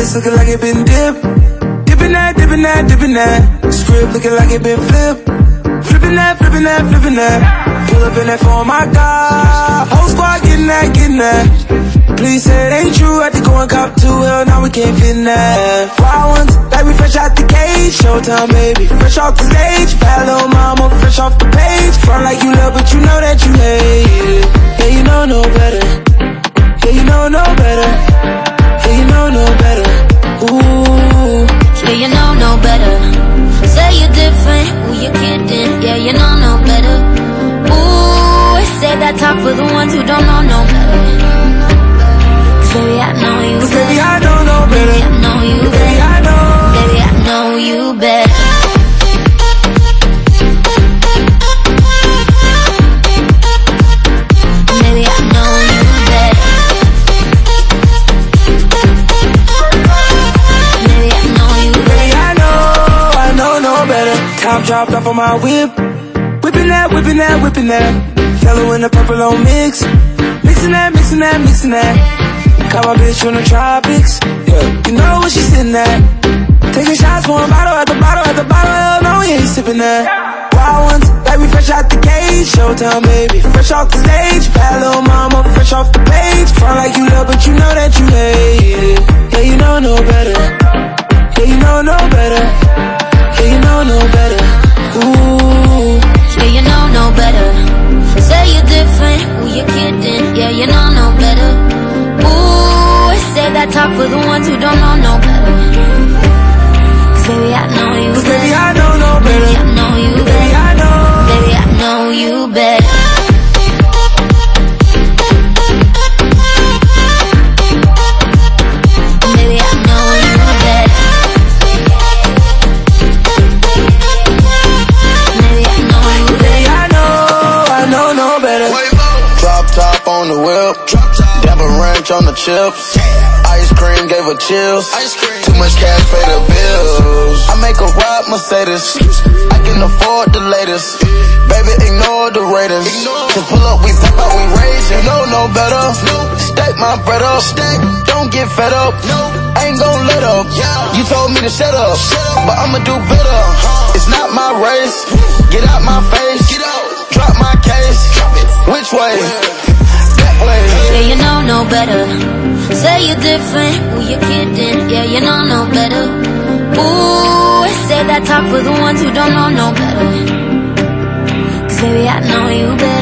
wrist looking like it been dipped. Dipping that, dipping that, dipping that. Script looking like it been flipped. Flipping that, flipping that, flipping that. Pull up in that for my God. Whole squad getting that, getting that. Please say it ain't true. Had to go and cop too well, now we can't fit in that. Wild ones, like we fresh out the cage. Showtime, baby. Fresh off the stage. Bad little mama, fresh off the page. Front like you love, but you know that you hate it. Yeah, you know no better. That talk for the ones who don't know no better. 'Cause baby, I know you Cause baby. I don't know better. Baby, I know you Baby, better. I know. Baby, I know you better. Baby, I know you better. Baby, I know you Baby, better. I know, no better. Top dropped off on my whip. Whipping that, whipping that, whipping that. Yellow and the purple on mix. Mixing that, mixing that, mixing that. Caught my bitch from the tropics. Yeah, you know what she sitting at. Taking shots, one bottle at the bottle at the bottle. Hell no, we ain't sipping that. Wild ones, like we fresh out the cage. Showtime, baby. Fresh off the stage. Bad little mama, fresh off the page. Front like you love, but you know that you hate it. Yeah, you know no better. Yeah, you know no better. Talk for the ones who don't know no better. 'Cause baby, I know you Cause baby. I know on the whip. Devil ranch on the chips. Ice cream gave her chills. Too much cash pay the bills. I make a ride Mercedes. I can afford the latest. Baby, ignore the ratings. To pull up, we pop out, we raise. You know no better. Stack my bread up. Don't get fed up. Ain't gon' let up. You told me to shut up, but I'ma do better. It's not my race. Get out my face. Drop my case. Which way? No better. Say you're different, ooh, you're kidding. Yeah, you know no better. Ooh, say that talk for the ones who don't know no better. 'Cause baby, I know you better.